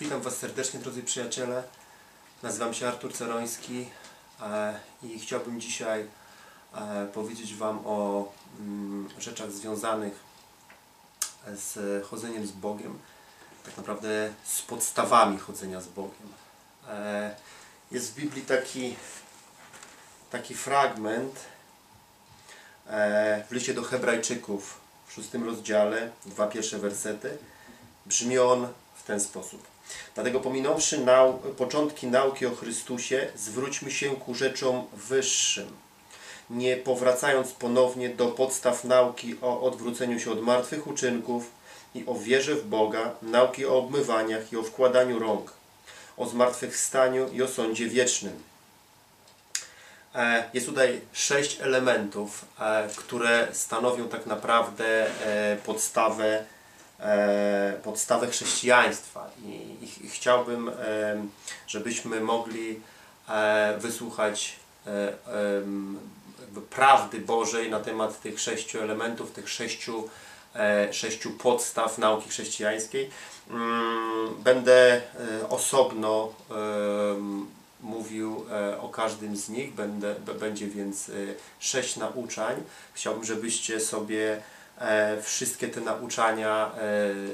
Witam Was serdecznie, drodzy przyjaciele. Nazywam się Artur Ceroński e, i chciałbym dzisiaj e, powiedzieć Wam o mm, rzeczach związanych z chodzeniem z Bogiem, tak naprawdę z podstawami chodzenia z Bogiem. E, jest w Biblii taki, taki fragment e, w liście do Hebrajczyków w szóstym rozdziale, dwa pierwsze wersety. Brzmi on w ten sposób. Dlatego pominąwszy nau początki nauki o Chrystusie, zwróćmy się ku rzeczom wyższym, nie powracając ponownie do podstaw nauki o odwróceniu się od martwych uczynków i o wierze w Boga, nauki o obmywaniach i o wkładaniu rąk, o zmartwychwstaniu i o sądzie wiecznym. E, jest tutaj sześć elementów, e, które stanowią tak naprawdę e, podstawę podstawę chrześcijaństwa i, i chciałbym, żebyśmy mogli wysłuchać prawdy Bożej na temat tych sześciu elementów, tych sześciu, sześciu podstaw nauki chrześcijańskiej. Mm, będę osobno mówił o każdym z nich, Będę, będzie więc sześć nauczań. Chciałbym, żebyście sobie E, wszystkie te nauczania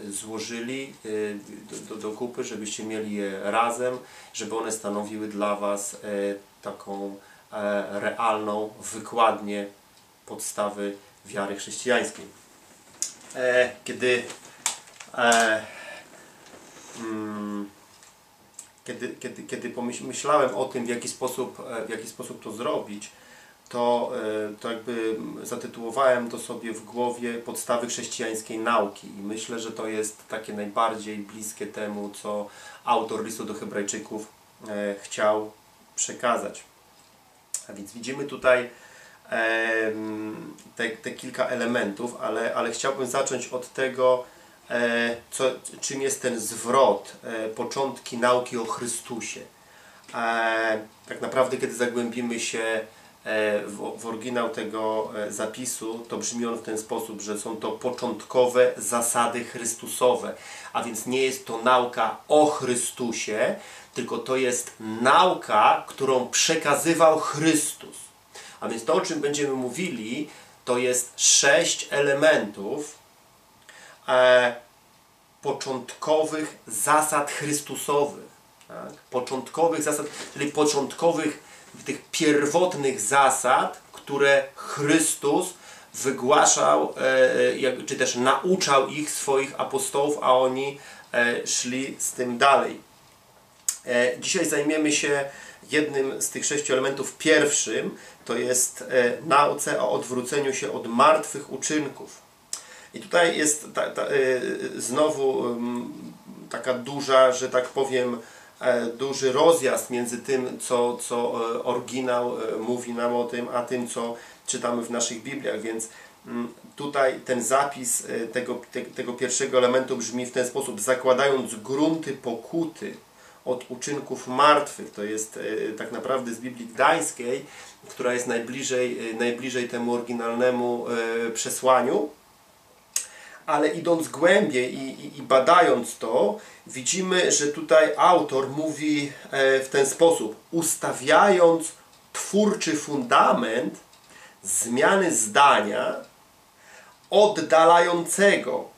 e, złożyli e, do, do, do kupy, żebyście mieli je razem, żeby one stanowiły dla Was taką realną wykładnię podstawy wiary chrześcijańskiej. Kiedy mm, kiedy, kiedy, kiedy pomyślałem o tym, w jaki sposób, w jaki sposób to zrobić, to, e, to jakby zatytułowałem to sobie w głowie podstawy chrześcijańskiej nauki i myślę, że to jest takie najbardziej bliskie temu, co autor listu do hebrajczyków e, chciał przekazać. A więc widzimy tutaj te, te kilka elementów, ale, ale chciałbym zacząć od tego, e, co, czym jest ten zwrot, początki nauki o Chrystusie. Tak naprawdę, kiedy zagłębimy się w, w oryginał tego e, zapisu, to brzmi on w ten sposób, że są to początkowe zasady Chrystusowe. A więc nie jest to nauka o Chrystusie, tylko to jest nauka, którą przekazywał Chrystus. A więc to, o czym będziemy mówili, to jest sześć elementów e, początkowych zasad Chrystusowych. Tak? Początkowych zasad, czyli początkowych tych pierwotnych zasad, które Chrystus wygłaszał, e, e, czy też nauczał ich swoich apostołów, a oni e, szli z tym dalej. Dzisiaj zajmiemy się jednym z tych sześciu elementów. Pierwszym to jest nauce o odwróceniu się od martwych uczynków. I tutaj jest ta, ta, znowu taka duża, że tak powiem, duży rozjazd między tym, co, co e, oryginał e, mówi nam o tym, a tym, co czytamy w naszych Bibliach, więc mm, tutaj ten zapis tego, tego pierwszego elementu brzmi w ten sposób, zakładając grunty pokuty od uczynków martwych, to jest tak naprawdę z Biblii Gdańskiej, która jest najbliżej, najbliżej temu oryginalnemu przesłaniu, ale idąc głębiej i, i, i, badając to, widzimy, że tutaj autor mówi e, w ten sposób, ustawiając twórczy fundament zmiany zdania oddalającego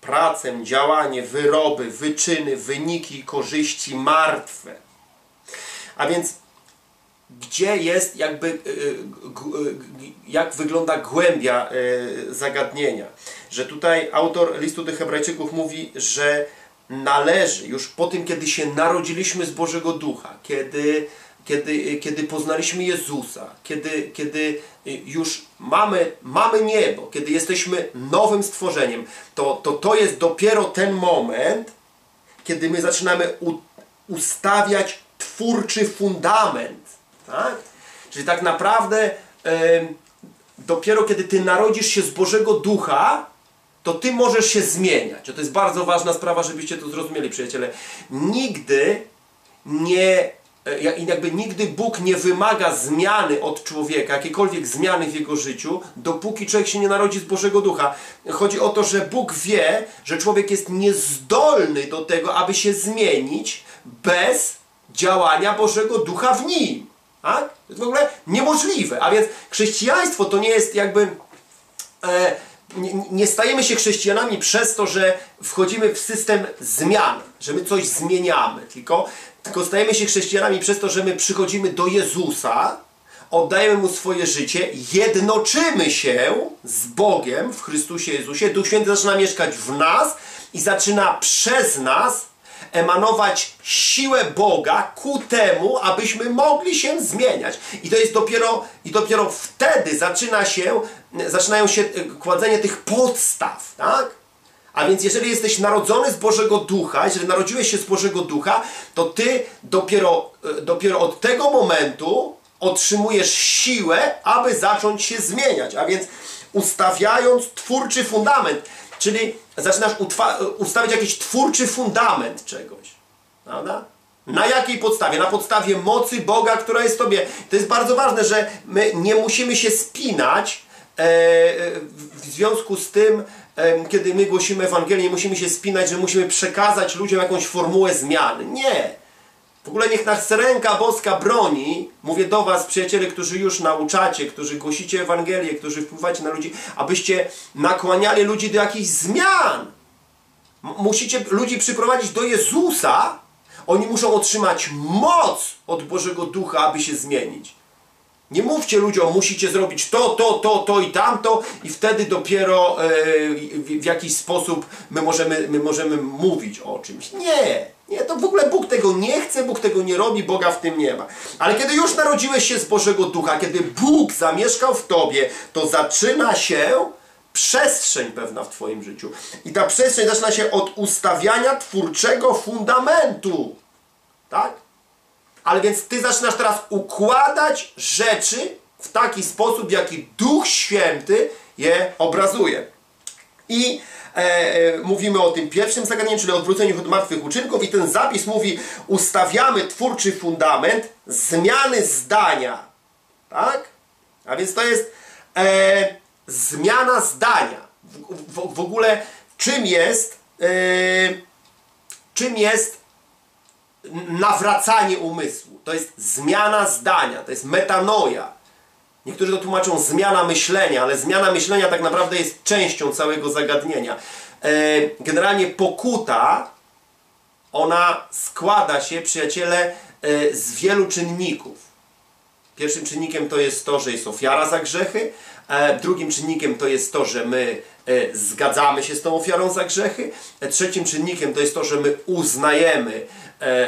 pracę, działanie, wyroby, wyczyny, wyniki korzyści martwe. A więc gdzie jest jakby, e, e, jak wygląda głębia zagadnienia. Że tutaj autor listu do hebrajczyków mówi, że należy już po tym, kiedy się narodziliśmy z Bożego Ducha, kiedy, kiedy, kiedy poznaliśmy Jezusa, kiedy, kiedy już mamy, mamy niebo, kiedy jesteśmy nowym stworzeniem, to, to to jest dopiero ten moment, kiedy my zaczynamy u, ustawiać twórczy fundament. Tak? Czyli tak naprawdę dopiero kiedy Ty narodzisz się z Bożego Ducha, to Ty możesz się zmieniać. To jest bardzo ważna sprawa, żebyście to zrozumieli, przyjaciele. Nigdy nie e, jakby nigdy Bóg nie wymaga zmiany od człowieka, jakiejkolwiek zmiany w jego życiu, dopóki człowiek się nie narodzi z Bożego Ducha. Chodzi o to, że Bóg wie, że człowiek jest niezdolny do tego, aby się zmienić bez działania Bożego Ducha w nim. Tak? To jest w ogóle niemożliwe. A więc chrześcijaństwo to nie jest jakby. E, nie, stajemy się chrześcijanami przez to, że wchodzimy w system zmian, że my coś zmieniamy, tylko, tylko stajemy się chrześcijanami przez to, że my przychodzimy do Jezusa, oddajemy Mu swoje życie, jednoczymy się z Bogiem w Chrystusie Jezusie, Duch Święty zaczyna mieszkać w nas i zaczyna przez nas emanować siłę Boga ku temu, abyśmy mogli się zmieniać. I to jest dopiero, i dopiero wtedy zaczyna się, zaczynają się e, kładzenie tych podstaw, tak? A więc jeżeli jesteś narodzony z Bożego Ducha, jeżeli narodziłeś się z Bożego Ducha, to ty dopiero, e, dopiero od tego momentu otrzymujesz siłę, aby zacząć się zmieniać. A więc ustawiając twórczy fundament, czyli zaczynasz ustawiać jakiś twórczy fundament czegoś. Prawda? Na jakiej podstawie? Na podstawie mocy Boga, która jest w Tobie. To jest bardzo ważne, że my nie musimy się spinać e, w związku z tym, e, kiedy my głosimy Ewangelię, nie musimy się spinać, że musimy przekazać ludziom jakąś formułę zmiany. Nie. W ogóle niech nas ręka boska broni, mówię do Was, przyjaciele, którzy już nauczacie, którzy głosicie Ewangelię, którzy wpływacie na ludzi, abyście nakłaniali ludzi do jakichś zmian. Musicie ludzi przyprowadzić do Jezusa. Oni muszą otrzymać moc od Bożego Ducha, aby się zmienić. Nie mówcie ludziom, musicie zrobić to, to, to, to i tamto i wtedy dopiero e, w, w jakiś sposób my możemy, my możemy mówić o czymś. Nie, nie, to w ogóle Bóg tego nie chce, Bóg tego nie robi, Boga w tym nie ma. Ale kiedy już narodziłeś się z Bożego Ducha, kiedy Bóg zamieszkał w Tobie, to zaczyna się przestrzeń pewna w Twoim życiu. I ta przestrzeń zaczyna się od ustawiania twórczego fundamentu. Tak? Ale więc Ty zaczynasz teraz układać rzeczy w taki sposób, jaki Duch Święty je obrazuje. I e, e, mówimy o tym pierwszym zagadnieniu, czyli odwróceniu od martwych uczynków i ten zapis mówi ustawiamy twórczy fundament zmiany zdania. Tak? A więc to jest e, zmiana zdania. W, w, w, ogóle czym jest e, czym jest nawracanie umysłu. To jest zmiana zdania, to jest metanoja. Niektórzy to tłumaczą zmiana myślenia, ale zmiana myślenia tak naprawdę jest częścią całego zagadnienia. E, generalnie pokuta, ona składa się, przyjaciele, e, z wielu czynników. Pierwszym czynnikiem to jest to, że jest ofiara za grzechy, e, drugim czynnikiem to jest to, że my zgadzamy się z tą ofiarą za grzechy, trzecim czynnikiem to jest to, że my uznajemy,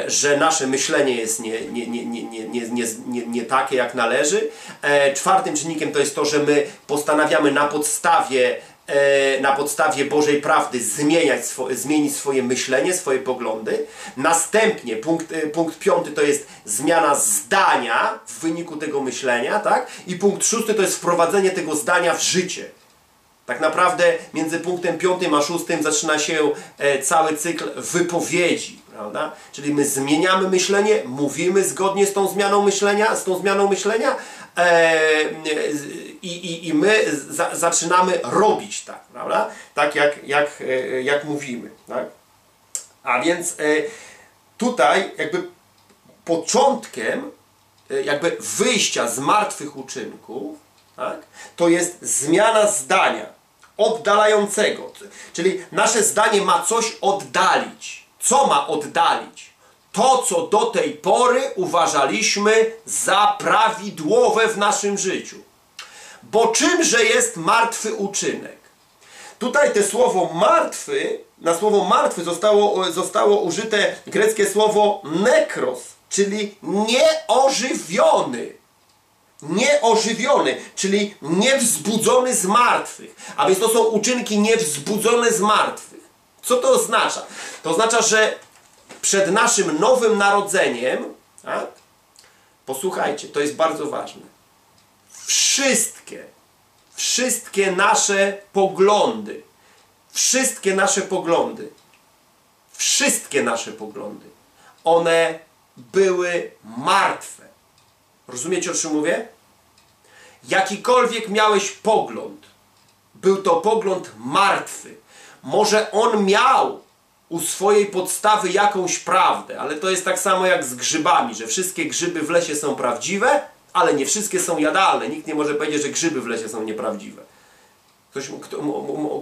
że nasze myślenie jest nie, nie, nie, nie, nie, nie, nie, nie takie, jak należy. E, czwartym czynnikiem to jest to, że my postanawiamy na podstawie e, na podstawie Bożej prawdy zmieniać swo, zmienić swoje myślenie, swoje poglądy. Następnie punkt, punkt piąty to jest zmiana zdania w wyniku tego myślenia, tak? I punkt szósty to jest wprowadzenie tego zdania w życie. Tak naprawdę między punktem piątym a szóstym zaczyna się cały cykl wypowiedzi prawda? Czyli my zmieniamy myślenie, mówimy zgodnie z tą zmianą myślenia, z tą zmianą myślenia e, i, i, i my za, zaczynamy robić tak, prawda? Tak jak, jak, e, jak mówimy, tak? A więc e, tutaj jakby początkiem jakby wyjścia z martwych uczynków tak? to jest zmiana zdania oddalającego. Czyli nasze zdanie ma coś oddalić co ma oddalić? To, co do tej pory uważaliśmy za prawidłowe w naszym życiu. Bo czymże jest martwy uczynek? Tutaj te słowo martwy, na słowo martwy zostało, zostało użyte greckie słowo nekros, czyli nieożywiony. Nieożywiony, czyli niewzbudzony z martwych. A więc to są uczynki niewzbudzone z martwych. Co to oznacza? To oznacza, że przed naszym nowym narodzeniem, tak? posłuchajcie, to jest bardzo ważne. Wszystkie, wszystkie nasze poglądy, wszystkie nasze poglądy, wszystkie nasze poglądy, one były martwe. Rozumiecie, o czym mówię? Jakikolwiek miałeś pogląd, był to pogląd martwy. Może on miał u swojej podstawy jakąś prawdę, ale to jest tak samo jak z grzybami, że wszystkie grzyby w lesie są prawdziwe, ale nie wszystkie są jadalne. Nikt nie może powiedzieć, że grzyby w lesie są nieprawdziwe. Ktoś, kto,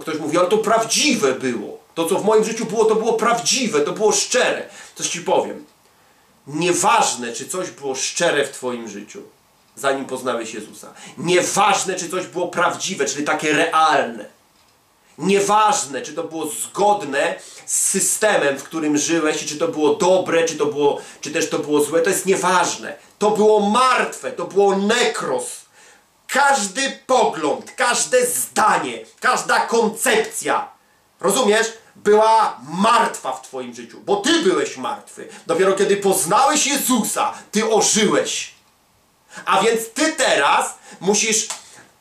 ktoś mówi, ale to prawdziwe było. To, co w moim życiu było, to było prawdziwe, to było szczere. Coś ci powiem. Nieważne, czy coś było szczere w Twoim życiu, zanim poznałeś Jezusa. Nieważne, czy coś było prawdziwe, czyli takie realne. Nieważne, czy to było zgodne z systemem, w którym żyłeś, i czy to było dobre, czy, to było, czy też to było złe, to jest nieważne. To było martwe, to było nekros. Każdy pogląd, każde zdanie, każda koncepcja, rozumiesz, była martwa w Twoim życiu, bo Ty byłeś martwy. Dopiero kiedy poznałeś Jezusa, Ty ożyłeś. A więc Ty teraz musisz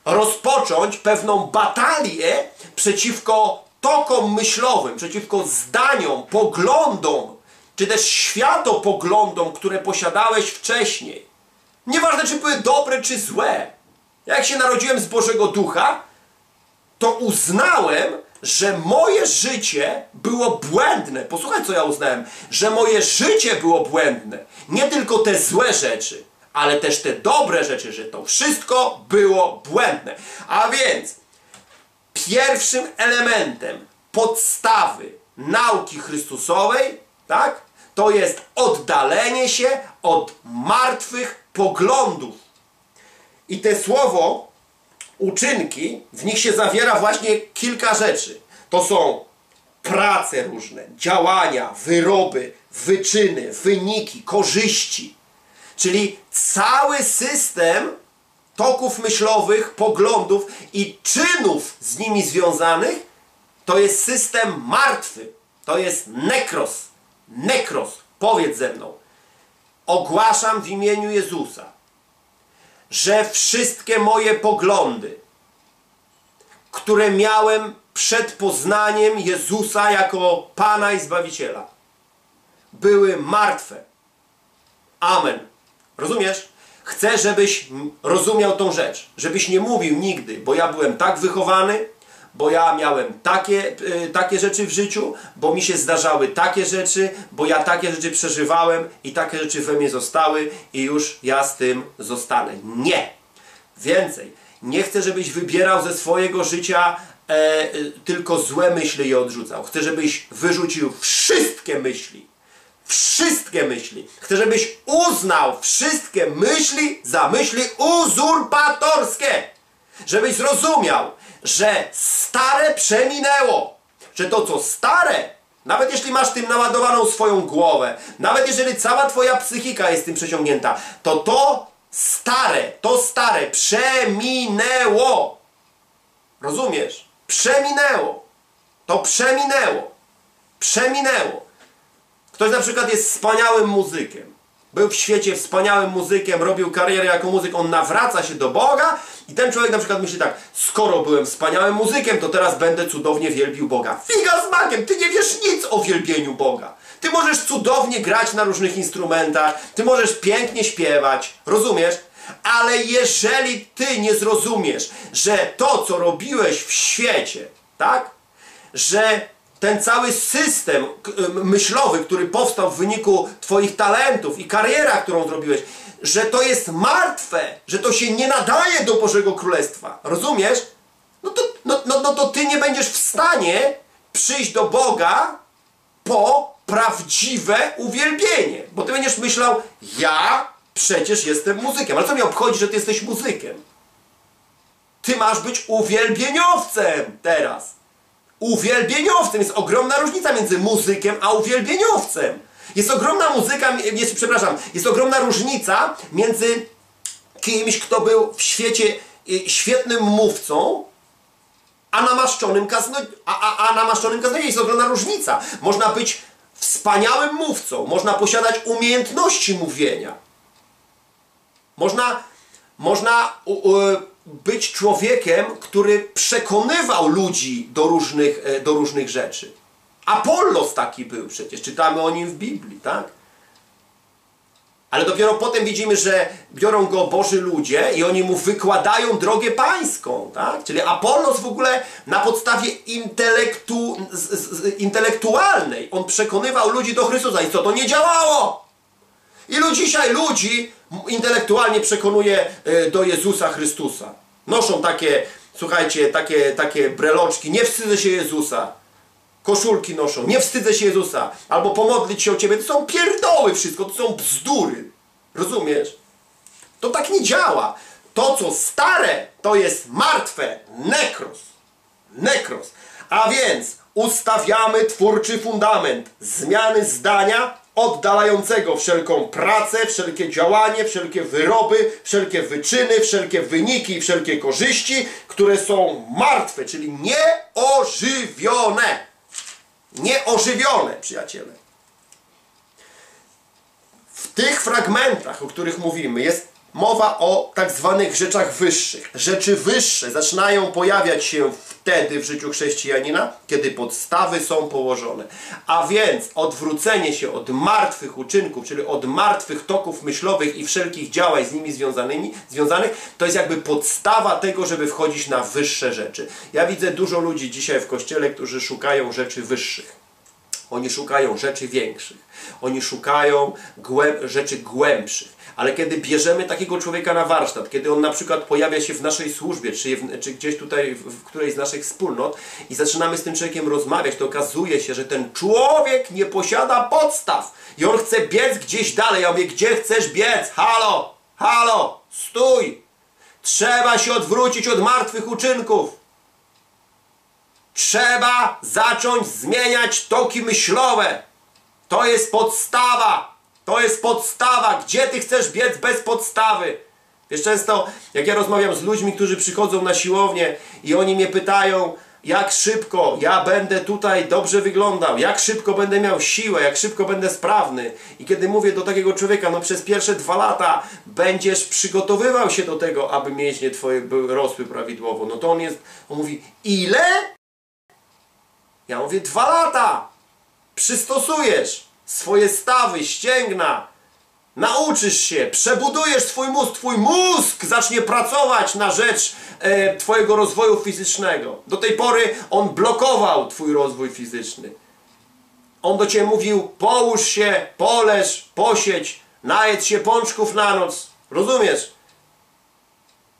rozpocząć pewną batalię przeciwko tokom myślowym, przeciwko zdaniom, poglądom, czy też światopoglądom, które posiadałeś wcześniej. Nieważne, czy były dobre, czy złe. Jak się narodziłem z Bożego Ducha, to uznałem, że moje życie było błędne. Posłuchaj, co ja uznałem. Że moje życie było błędne. Nie tylko te złe rzeczy, ale też te dobre rzeczy, że to wszystko było błędne. A więc pierwszym elementem podstawy nauki Chrystusowej, tak, to jest oddalenie się od martwych poglądów. I te słowo uczynki, w nich się zawiera właśnie kilka rzeczy. To są prace różne, działania, wyroby, wyczyny, wyniki, korzyści. Czyli cały system toków myślowych, poglądów i czynów z nimi związanych to jest system martwy. To jest nekros. Nekros. Powiedz ze mną. Ogłaszam w imieniu Jezusa, że wszystkie moje poglądy, które miałem przed poznaniem Jezusa jako Pana i Zbawiciela, były martwe. Amen. Rozumiesz? Chcę, żebyś rozumiał tą rzecz. Żebyś nie mówił nigdy, bo ja byłem tak wychowany, bo ja miałem takie, y, takie rzeczy w życiu, bo mi się zdarzały takie rzeczy, bo ja takie rzeczy przeżywałem i takie rzeczy we mnie zostały i już ja z tym zostanę. Nie! Więcej. Nie chcę, żebyś wybierał ze swojego życia e, tylko złe myśli i odrzucał. Chcę, żebyś wyrzucił wszystkie myśli. Wszystkie myśli. Chcę, żebyś uznał wszystkie myśli za myśli uzurpatorskie. Żebyś zrozumiał, że stare przeminęło. Że to, co stare, nawet jeśli masz tym naładowaną swoją głowę, nawet jeżeli cała twoja psychika jest tym przeciągnięta, to to stare, to stare przeminęło. Rozumiesz? Przeminęło. To przeminęło. Przeminęło. Ktoś na przykład jest wspaniałym muzykiem. Był w świecie wspaniałym muzykiem, robił karierę jako muzyk, on nawraca się do Boga i ten człowiek na przykład myśli tak, skoro byłem wspaniałym muzykiem, to teraz będę cudownie wielbił Boga. Figa z makiem, ty nie wiesz nic o wielbieniu Boga. Ty możesz cudownie grać na różnych instrumentach, ty możesz pięknie śpiewać, rozumiesz? Ale jeżeli ty nie zrozumiesz, że to, co robiłeś w świecie, tak? Że ten cały system myślowy, który powstał w wyniku Twoich talentów i kariera, którą zrobiłeś, że to jest martwe, że to się nie nadaje do Bożego Królestwa. Rozumiesz? No to, no, no, no to Ty nie będziesz w stanie przyjść do Boga po prawdziwe uwielbienie. Bo Ty będziesz myślał, ja przecież jestem muzykiem. Ale co mnie obchodzi, że Ty jesteś muzykiem? Ty masz być uwielbieniowcem teraz uwielbieniowcem. Jest ogromna różnica między muzykiem a uwielbieniowcem. Jest ogromna muzyka, jest, przepraszam, jest ogromna różnica między kimś, kto był w świecie y, świetnym mówcą, a namaszczonym kazno, a, a, a namaszczonym kaznodziejem. Jest ogromna różnica. Można być wspaniałym mówcą, można posiadać umiejętności mówienia. Można, można u, u, być człowiekiem, który przekonywał ludzi do różnych, e, do różnych rzeczy. Apollos taki był przecież, czytamy o nim w Biblii, tak? Ale dopiero potem widzimy, że biorą go Boży ludzie i oni mu wykładają drogę pańską, tak? Czyli Apollos w ogóle na podstawie intelektu, z, z, intelektualnej, on przekonywał ludzi do Chrystusa i co to nie działało? Ilu dzisiaj ludzi intelektualnie przekonuje e, do Jezusa Chrystusa? Noszą takie, słuchajcie, takie, takie breloczki, nie wstydzę się Jezusa koszulki noszą, nie wstydzę się Jezusa, albo pomodlić się o Ciebie, to są pierdoły wszystko, to są bzdury. Rozumiesz? To tak nie działa. To, co stare, to jest martwe. Nekros. Nekros. A więc ustawiamy twórczy fundament zmiany zdania oddalającego wszelką pracę, wszelkie działanie, wszelkie wyroby, wszelkie wyczyny, wszelkie wyniki, wszelkie korzyści, które są martwe, czyli nieożywione nieożywione, przyjaciele. W tych fragmentach, o których mówimy, jest mowa o tak zwanych rzeczach wyższych. Rzeczy wyższe zaczynają pojawiać się wtedy w życiu chrześcijanina, kiedy podstawy są położone. A więc odwrócenie się od martwych uczynków, czyli od martwych toków myślowych i wszelkich działań z nimi związanymi, związanych, to jest jakby podstawa tego, żeby wchodzić na wyższe rzeczy. Ja widzę dużo ludzi dzisiaj w kościele, którzy szukają rzeczy wyższych. Oni szukają rzeczy większych. Oni szukają głęb rzeczy głębszych. Ale kiedy bierzemy takiego człowieka na warsztat, kiedy on na przykład pojawia się w naszej służbie, czy, w, czy gdzieś tutaj w, w którejś z naszych wspólnot i zaczynamy z tym człowiekiem rozmawiać, to okazuje się, że ten człowiek nie posiada podstaw i on chce biec gdzieś dalej. Ja mówię, gdzie chcesz biec? Halo, halo, stój! Trzeba się odwrócić od martwych uczynków. Trzeba zacząć zmieniać toki myślowe. To jest podstawa. To jest podstawa. Gdzie ty chcesz biec bez podstawy? Wiesz, często jak ja rozmawiam z ludźmi, którzy przychodzą na siłownię i oni mnie pytają, jak szybko ja będę tutaj dobrze wyglądał, jak szybko będę miał siłę, jak szybko będę sprawny. I kiedy mówię do takiego człowieka, no przez pierwsze dwa lata będziesz przygotowywał się do tego, aby mięśnie twoje rosły prawidłowo. No to on jest, on mówi, ile? Ja mówię, dwa lata! Przystosujesz swoje stawy, ścięgna, nauczysz się, przebudujesz swój mózg, twój mózg zacznie pracować na rzecz e, twojego rozwoju fizycznego. Do tej pory on blokował twój rozwój fizyczny. On do ciebie mówił, połóż się, poleż, posiedź, najedz się pączków na noc. Rozumiesz?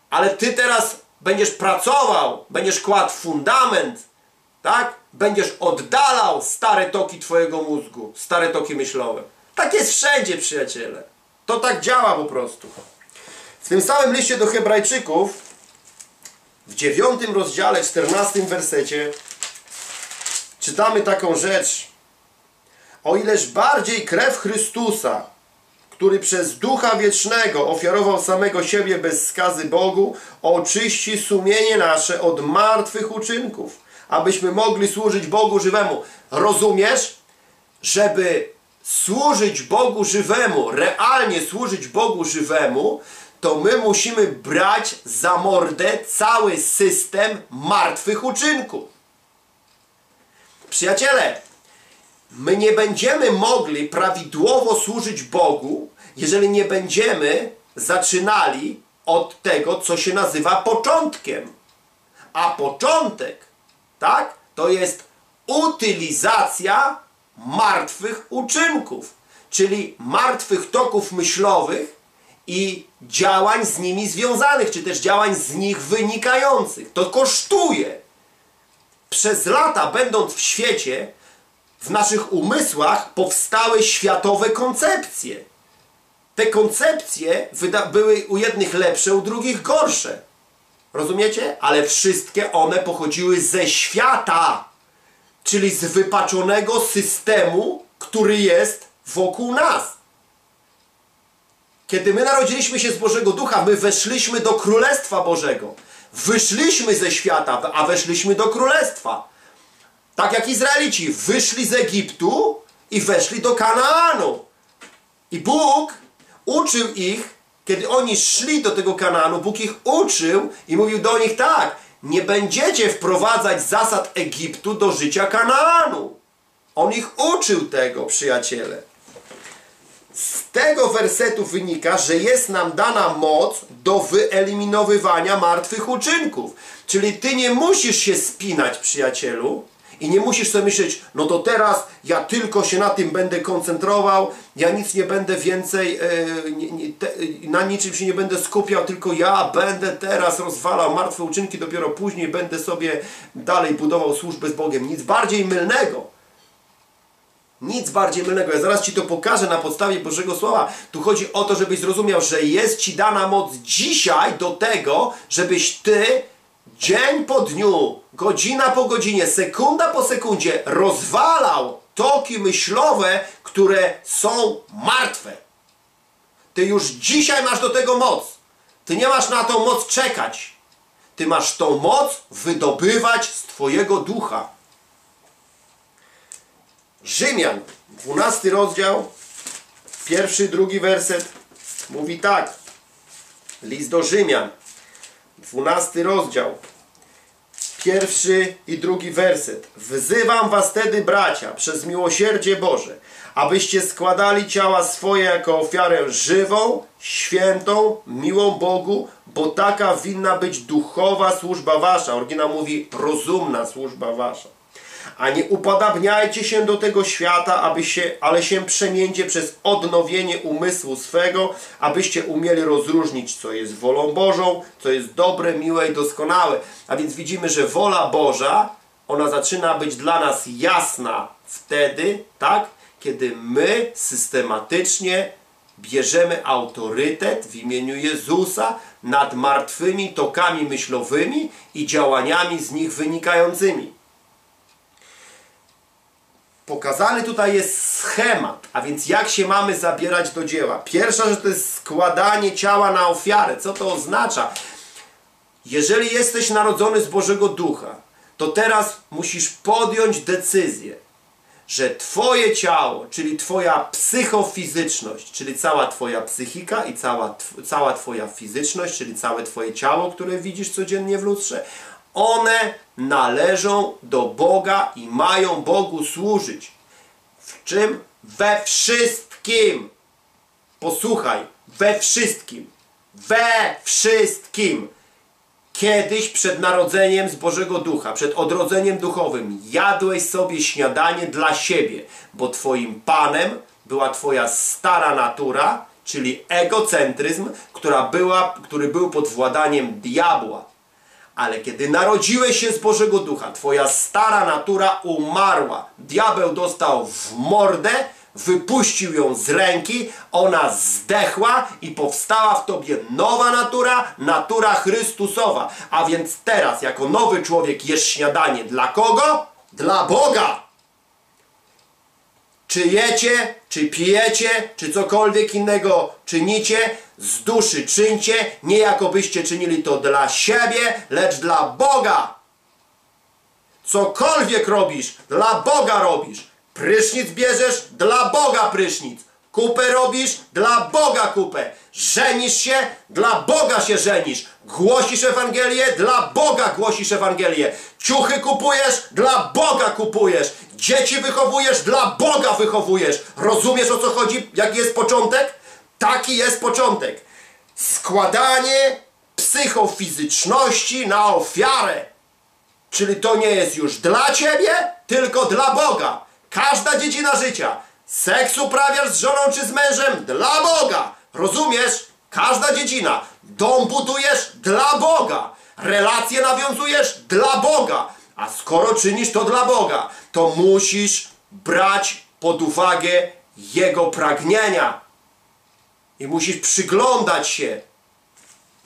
Ale ty teraz będziesz pracował, będziesz kładł fundament, tak? Będziesz oddalał stare toki Twojego mózgu, stare toki myślowe. Tak jest wszędzie, przyjaciele. To tak działa po prostu. W tym samym liście do Hebrajczyków, w dziewiątym rozdziale, czternastym wersecie, czytamy taką rzecz. O ileż bardziej krew Chrystusa, który przez Ducha Wiecznego ofiarował samego siebie bez skazy Bogu, oczyści sumienie nasze od martwych uczynków abyśmy mogli służyć Bogu żywemu. Rozumiesz? Żeby służyć Bogu żywemu, realnie służyć Bogu żywemu, to my musimy brać za mordę cały system martwych uczynków. Przyjaciele, my nie będziemy mogli prawidłowo służyć Bogu, jeżeli nie będziemy zaczynali od tego, co się nazywa początkiem. A początek tak? To jest utylizacja martwych uczynków, czyli martwych toków myślowych i działań z nimi związanych, czy też działań z nich wynikających. To kosztuje. Przez lata, będąc w świecie, w naszych umysłach powstały światowe koncepcje. Te koncepcje były u jednych lepsze, u drugich gorsze. Rozumiecie? Ale wszystkie one pochodziły ze świata, czyli z wypaczonego systemu, który jest wokół nas. Kiedy my narodziliśmy się z Bożego Ducha, my weszliśmy do Królestwa Bożego. Wyszliśmy ze świata, a weszliśmy do Królestwa. Tak jak Izraelici wyszli z Egiptu i weszli do Kanaanu. I Bóg uczył ich kiedy oni szli do tego Kanaanu, Bóg ich uczył i mówił do nich tak, nie będziecie wprowadzać zasad Egiptu do życia Kanaanu. On ich uczył tego, przyjaciele. z tego wersetu wynika, że jest nam dana moc do wyeliminowywania martwych uczynków. Czyli ty nie musisz się spinać, przyjacielu, i nie musisz sobie myśleć, no to teraz ja tylko się na tym będę koncentrował, ja nic nie będę więcej, e, na niczym się nie będę skupiał, tylko ja będę teraz rozwalał martwe uczynki, dopiero później będę sobie dalej budował służbę z Bogiem. Nic bardziej mylnego. Nic bardziej mylnego. Ja zaraz Ci to pokażę na podstawie Bożego Słowa. Tu chodzi o to, żebyś zrozumiał, że jest Ci dana moc dzisiaj do tego, żebyś Ty dzień po dniu, godzina po godzinie, sekunda po sekundzie rozwalał toki myślowe, które są martwe. Ty już dzisiaj masz do tego moc. Ty nie masz na tą moc czekać. Ty masz tą moc wydobywać z Twojego ducha. Rzymian, 12 rozdział, pierwszy, drugi werset mówi tak. List do Rzymian, 12 rozdział, pierwszy i drugi werset. Wzywam was wtedy, bracia, przez miłosierdzie Boże, abyście składali ciała swoje jako ofiarę żywą, świętą, miłą Bogu, bo taka winna być duchowa służba wasza. Oryginał mówi rozumna służba wasza a nie upodabniajcie się do tego świata, aby się, ale się przemieńcie przez odnowienie umysłu swego, abyście umieli rozróżnić, co jest wolą Bożą, co jest dobre, miłe i doskonałe. A więc widzimy, że wola Boża, ona zaczyna być dla nas jasna wtedy, tak? Kiedy my systematycznie bierzemy autorytet w imieniu Jezusa nad martwymi tokami myślowymi i działaniami z nich wynikającymi pokazany tutaj jest schemat, a więc jak się mamy zabierać do dzieła. Pierwsza rzecz to jest składanie ciała na ofiarę. Co to oznacza? Jeżeli jesteś narodzony z Bożego Ducha, to teraz musisz podjąć decyzję, że Twoje ciało, czyli Twoja psychofizyczność, czyli cała Twoja psychika i cała, cała Twoja fizyczność, czyli całe Twoje ciało, które widzisz codziennie w lustrze, one należą do Boga i mają Bogu służyć. W czym? We wszystkim. Posłuchaj, we wszystkim. We wszystkim. Kiedyś przed narodzeniem z Bożego Ducha, przed odrodzeniem duchowym, jadłeś sobie śniadanie dla siebie, bo Twoim Panem była Twoja stara natura, czyli egocentryzm, która była, który był pod władaniem diabła. Ale kiedy narodziłeś się z Bożego Ducha, twoja stara natura umarła. Diabeł dostał w mordę, wypuścił ją z ręki, ona zdechła i powstała w tobie nowa natura, natura Chrystusowa. A więc teraz, jako nowy człowiek, jesz śniadanie dla kogo? Dla Boga! Czy jecie, czy pijecie, czy cokolwiek innego czynicie, z duszy czyńcie, nie jakobyście czynili to dla siebie, lecz dla Boga. Cokolwiek robisz, dla Boga robisz. Prysznic bierzesz, dla Boga prysznic. Kupę robisz, dla Boga kupę. Żenisz się, dla Boga się żenisz. Głosisz Ewangelię, dla Boga głosisz Ewangelię. Ciuchy kupujesz, dla Boga kupujesz. Dzieci wychowujesz, dla Boga wychowujesz. Rozumiesz o co chodzi? Jaki jest początek? Taki jest początek. Składanie psychofizyczności na ofiarę. Czyli to nie jest już dla Ciebie, tylko dla Boga. Każda dziedzina życia. Seks uprawiasz z żoną czy z mężem dla Boga. Rozumiesz? Każda dziedzina. Dom budujesz dla Boga. Relacje nawiązujesz dla Boga. A skoro czynisz to dla Boga, to musisz brać pod uwagę Jego pragnienia. I musisz przyglądać się,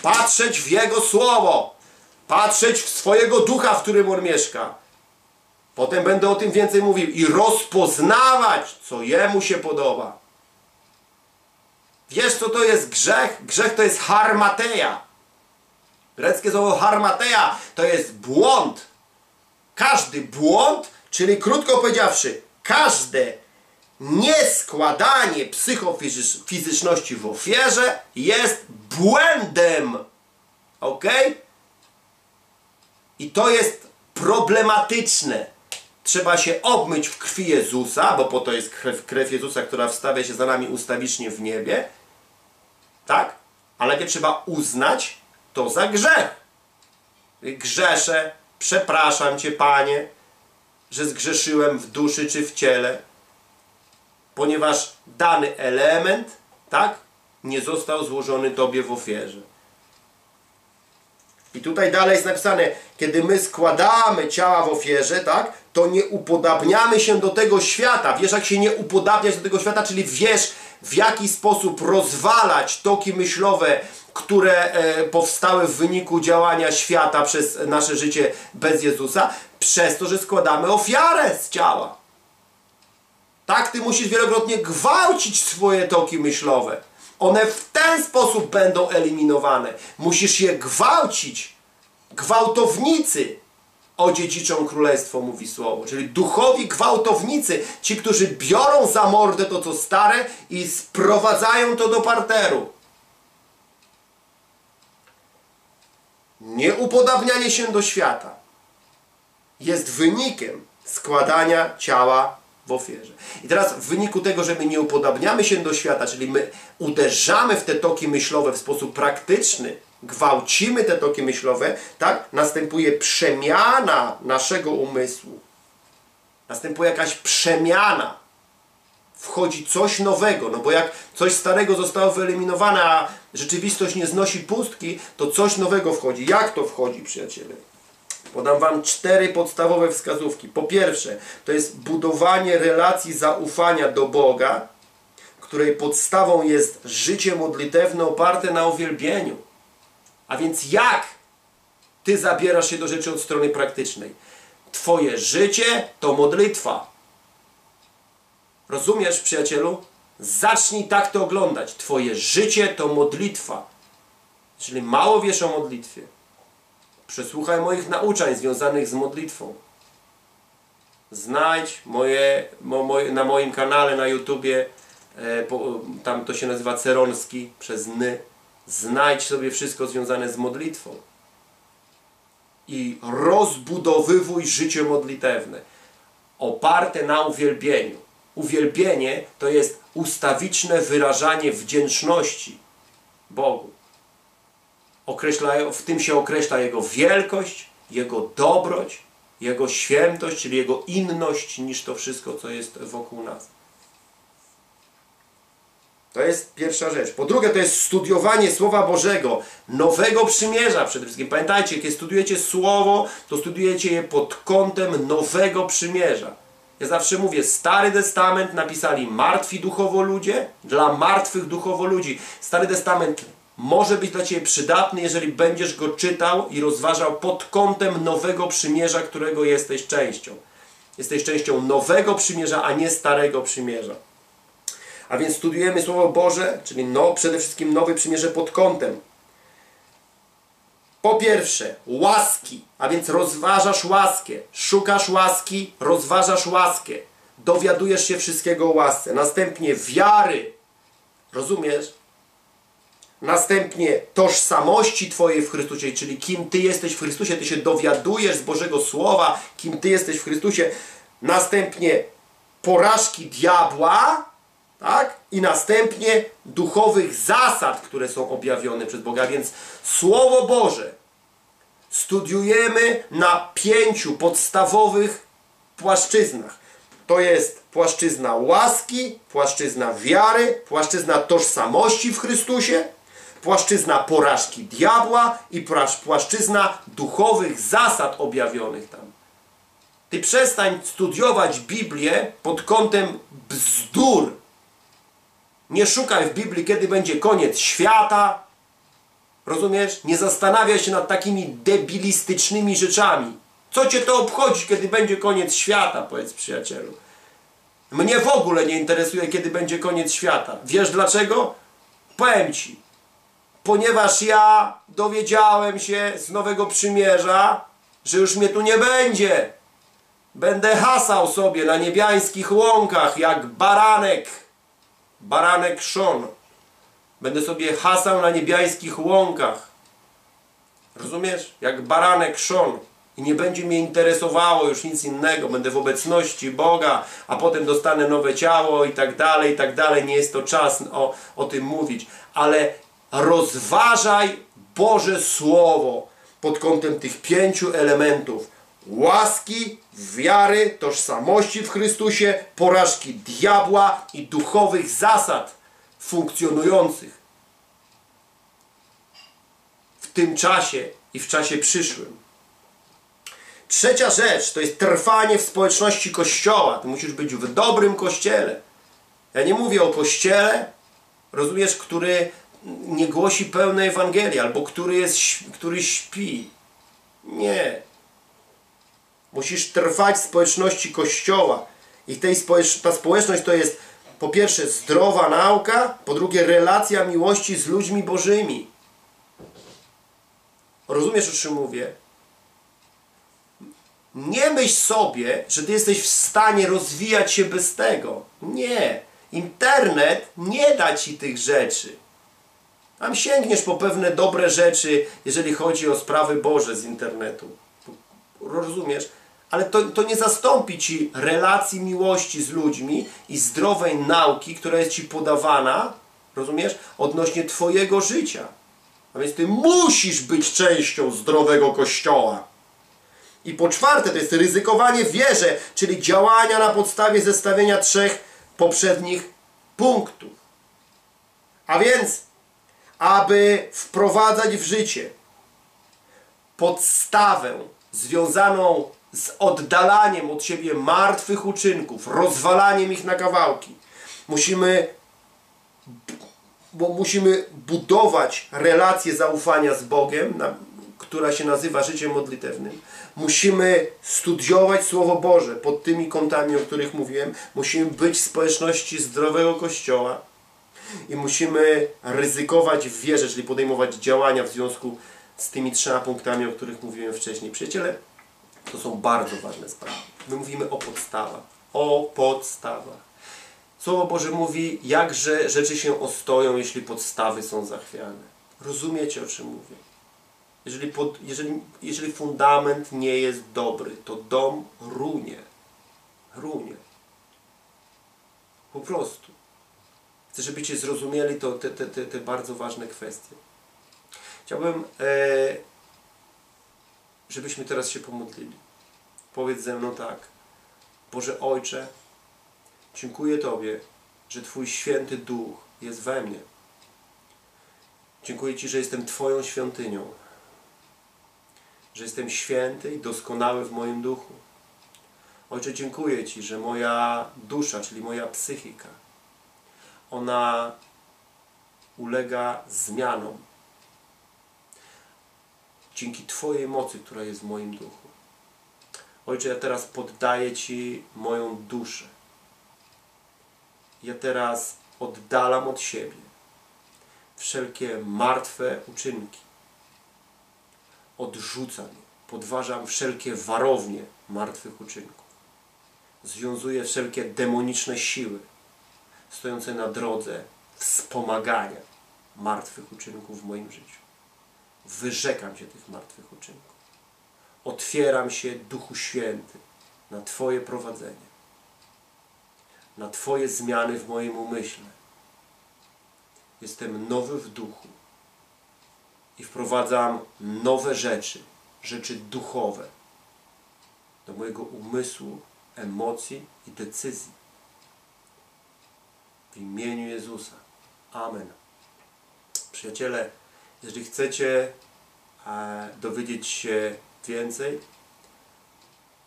patrzeć w Jego Słowo, patrzeć w swojego ducha, w którym On mieszka. Potem będę o tym więcej mówił i rozpoznawać, co Jemu się podoba. Wiesz, co to jest grzech? Grzech to jest harmateja. Greckie słowo harmateja to jest błąd. Każdy błąd, czyli krótko powiedziawszy, każde nieskładanie psychofizyczności w ofierze jest błędem. Ok? I to jest problematyczne. trzeba się obmyć w krwi Jezusa, bo po to jest krew, krew Jezusa, która wstawia się za nami ustawicznie w niebie. Tak? Ale najpierw trzeba uznać to za grzech. Grzeszę, przepraszam Cię, Panie, że zgrzeszyłem w duszy czy w ciele, ponieważ dany element, tak, nie został złożony Tobie w ofierze. I tutaj dalej jest napisane, kiedy my składamy ciała w ofierze, tak, to nie upodabniamy się do tego świata. Wiesz, jak się nie upodabniać do tego świata, czyli wiesz, w jaki sposób rozwalać toki myślowe, które e, powstały w wyniku działania świata przez nasze życie bez Jezusa, przez to, że składamy ofiarę z ciała. Tak, ty musisz wielokrotnie gwałcić swoje toki myślowe. One w ten sposób będą eliminowane. Musisz je gwałcić. Gwałtownicy odziedziczą królestwo, mówi słowo. Czyli duchowi gwałtownicy, ci, którzy biorą za mordę to, co stare i sprowadzają to do parteru. Nieupodabnianie się do świata jest wynikiem składania ciała w ofierze. I teraz w wyniku tego, że my nie upodabniamy się do świata, czyli my uderzamy w te toki myślowe w sposób praktyczny, gwałcimy te toki myślowe, tak? Następuje przemiana naszego umysłu. Następuje jakaś przemiana. Wchodzi coś nowego, no bo jak coś starego zostało wyeliminowane, a rzeczywistość nie znosi pustki, to coś nowego wchodzi. Jak to wchodzi, przyjaciele? Podam Wam cztery podstawowe wskazówki. Po pierwsze, to jest budowanie relacji zaufania do Boga, której podstawą jest życie modlitewne oparte na uwielbieniu. A więc jak Ty zabierasz się do rzeczy od strony praktycznej? Twoje życie to modlitwa. Rozumiesz, przyjacielu? Zacznij tak to oglądać. Twoje życie to modlitwa. Czyli mało wiesz o modlitwie. Przesłuchaj moich nauczań związanych z modlitwą. Znajdź moje, mo, moje na moim kanale na YouTubie, e, po, tam to się nazywa Ceronski przez Ny. Znajdź sobie wszystko związane z modlitwą. I rozbudowywuj życie modlitewne. Oparte na uwielbieniu. Uwielbienie to jest ustawiczne wyrażanie wdzięczności Bogu określa, w tym się określa Jego wielkość, Jego dobroć, Jego świętość, czyli Jego inność niż to wszystko, co jest wokół nas. To jest pierwsza rzecz. Po drugie, to jest studiowanie Słowa Bożego, nowego przymierza przede wszystkim. Pamiętajcie, kiedy studujecie Słowo, to studujecie je pod kątem nowego przymierza. Ja zawsze mówię, Stary Testament napisali martwi duchowo ludzie, dla martwych duchowo ludzi. Stary Testament może być dla Ciebie przydatny, jeżeli będziesz go czytał i rozważał pod kątem nowego przymierza, którego jesteś częścią. Jesteś częścią nowego przymierza, a nie starego przymierza. A więc studiujemy Słowo Boże, czyli no, przede wszystkim nowe przymierze pod kątem. Po pierwsze, łaski, a więc rozważasz łaskę, szukasz łaski, rozważasz łaskę, dowiadujesz się wszystkiego o łasce. Następnie wiary, rozumiesz? Następnie tożsamości Twojej w Chrystusie, czyli kim Ty jesteś w Chrystusie, Ty się dowiadujesz z Bożego Słowa, kim Ty jesteś w Chrystusie. Następnie porażki diabła, tak? I następnie duchowych zasad, które są objawione przez Boga. Więc Słowo Boże studiujemy na pięciu podstawowych płaszczyznach. To jest płaszczyzna łaski, płaszczyzna wiary, płaszczyzna tożsamości w Chrystusie, płaszczyzna porażki diabła i płaszczyzna duchowych zasad objawionych tam. Ty przestań studiować Biblię pod kątem bzdur. Nie szukaj w Biblii, kiedy będzie koniec świata. Rozumiesz? Nie zastanawiaj się nad takimi debilistycznymi rzeczami. Co cię to obchodzi, kiedy będzie koniec świata, powiedz przyjacielu. Mnie w ogóle nie interesuje, kiedy będzie koniec świata. Wiesz dlaczego? Powiem ci ponieważ ja dowiedziałem się z Nowego Przymierza, że już mnie tu nie będzie. Będę hasał sobie na niebiańskich łąkach jak baranek, baranek szon. Będę sobie hasał na niebiańskich łąkach. Rozumiesz? Jak baranek szon. I nie będzie mnie interesowało już nic innego. Będę w obecności Boga, a potem dostanę nowe ciało i tak dalej, i tak dalej. Nie jest to czas o, o tym mówić. Ale rozważaj Boże Słowo pod kątem tych pięciu elementów łaski, wiary, tożsamości w Chrystusie, porażki diabła i duchowych zasad funkcjonujących w tym czasie i w czasie przyszłym. Trzecia rzecz to jest trwanie w społeczności Kościoła. Ty musisz być w dobrym Kościele. Ja nie mówię o Kościele, rozumiesz, który nie głosi pełnej Ewangelii, albo który, jest, który śpi. Nie. Musisz trwać w społeczności Kościoła. I tej społecz ta społeczność to jest po pierwsze zdrowa nauka, po drugie relacja miłości z ludźmi bożymi. Rozumiesz, o czym mówię? Nie myśl sobie, że ty jesteś w stanie rozwijać się bez tego. Nie. Internet nie da ci tych rzeczy. Tam sięgniesz po pewne dobre rzeczy, jeżeli chodzi o sprawy Boże z internetu. Rozumiesz? Ale to, to nie zastąpi ci relacji miłości z ludźmi i zdrowej nauki, która jest ci podawana, rozumiesz, odnośnie Twojego życia. A więc Ty musisz być częścią zdrowego kościoła. I po czwarte, to jest ryzykowanie wierze, czyli działania na podstawie zestawienia trzech poprzednich punktów. A więc, aby wprowadzać w życie podstawę związaną z oddalaniem od siebie martwych uczynków, rozwalaniem ich na kawałki, musimy, bo musimy budować relację zaufania z Bogiem, na, która się nazywa życiem modlitewnym. Musimy studiować Słowo Boże pod tymi kątami, o których mówiłem. Musimy być w społeczności zdrowego Kościoła i musimy ryzykować w wierze, czyli podejmować działania w związku z tymi trzema punktami, o których mówiłem wcześniej. Przyjaciele, to są bardzo ważne sprawy. My mówimy o podstawach. O podstawach. Słowo Boże mówi, jakże rzeczy się ostoją, jeśli podstawy są zachwiane. Rozumiecie, o czym mówię? Jeżeli, pod, jeżeli, jeżeli fundament nie jest dobry, to dom runie. Runie. Po prostu. Chcę, żebyście zrozumieli to, te, te, te, te bardzo ważne kwestie. Chciałbym, e, żebyśmy teraz się pomodlili. Powiedz ze mną tak. Boże Ojcze, dziękuję Tobie, że Twój święty duch jest we mnie. Dziękuję Ci, że jestem Twoją świątynią że jestem święty i doskonały w moim duchu. Ojcze, dziękuję Ci, że moja dusza, czyli moja psychika, ona ulega zmianom dzięki Twojej mocy, która jest w moim duchu. Ojcze, ja teraz poddaję Ci moją duszę. Ja teraz oddalam od siebie wszelkie martwe uczynki odrzucam, podważam wszelkie warownie martwych uczynków. Związuję wszelkie demoniczne siły stojące na drodze wspomagania martwych uczynków w moim życiu. Wyrzekam się tych martwych uczynków. Otwieram się, Duchu Święty, na Twoje prowadzenie, na Twoje zmiany w moim umyśle. Jestem nowy w duchu i wprowadzam nowe rzeczy, rzeczy duchowe do mojego umysłu, emocji i decyzji. W imieniu Jezusa. Amen. Przyjaciele, jeżeli chcecie e, dowiedzieć się więcej,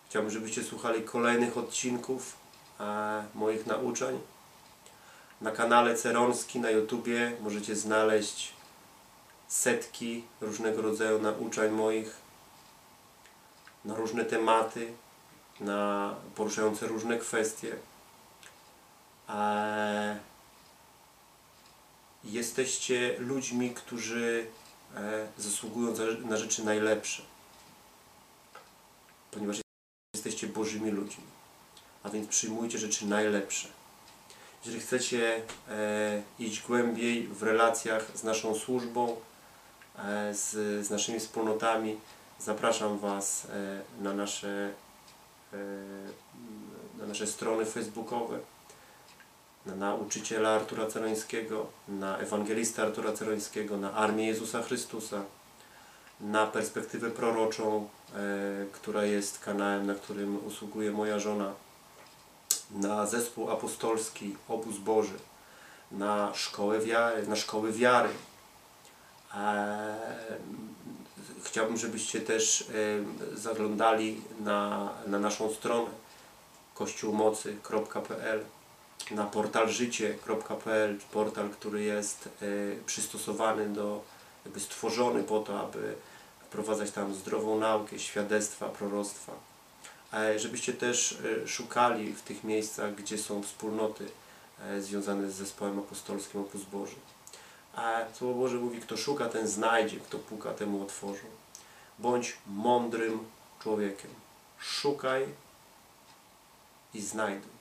chciałbym, żebyście słuchali kolejnych odcinków e, moich nauczeń. Na kanale Ceronski na YouTubie możecie znaleźć setki różnego rodzaju nauczań moich na różne tematy, na poruszające różne kwestie. E, jesteście ludźmi, którzy e, zasługują na rzeczy najlepsze, ponieważ jesteście Bożymi ludźmi, a więc przyjmujcie rzeczy najlepsze. Jeżeli chcecie e, iść głębiej w relacjach z naszą służbą, E, z, z naszymi wspólnotami, Zapraszam Was na nasze, na nasze strony facebookowe, na nauczyciela Artura Cerońskiego, na ewangelista Artura Cerońskiego, na Armię Jezusa Chrystusa, na perspektywę proroczą, e, która jest kanałem, na którym usługuje moja żona, na zespół apostolski Obóz Boży, na szkołę wiary, na szkoły wiary. E, Chciałbym, żebyście też e, zaglądali na, na naszą stronę kościółmocy.pl na portal życie.pl, portal, który jest e, przystosowany do, jakby stworzony po to, aby wprowadzać tam zdrową naukę, świadectwa, proroctwa. Żebyście też e, szukali w tych miejscach, gdzie są wspólnoty e, związane z zespołem apostolskim Opus Boży. A Słowo Boże mówi, kto szuka, ten znajdzie, kto puka, temu otworzą. Bądź mądrym człowiekiem. Szukaj i znajduj.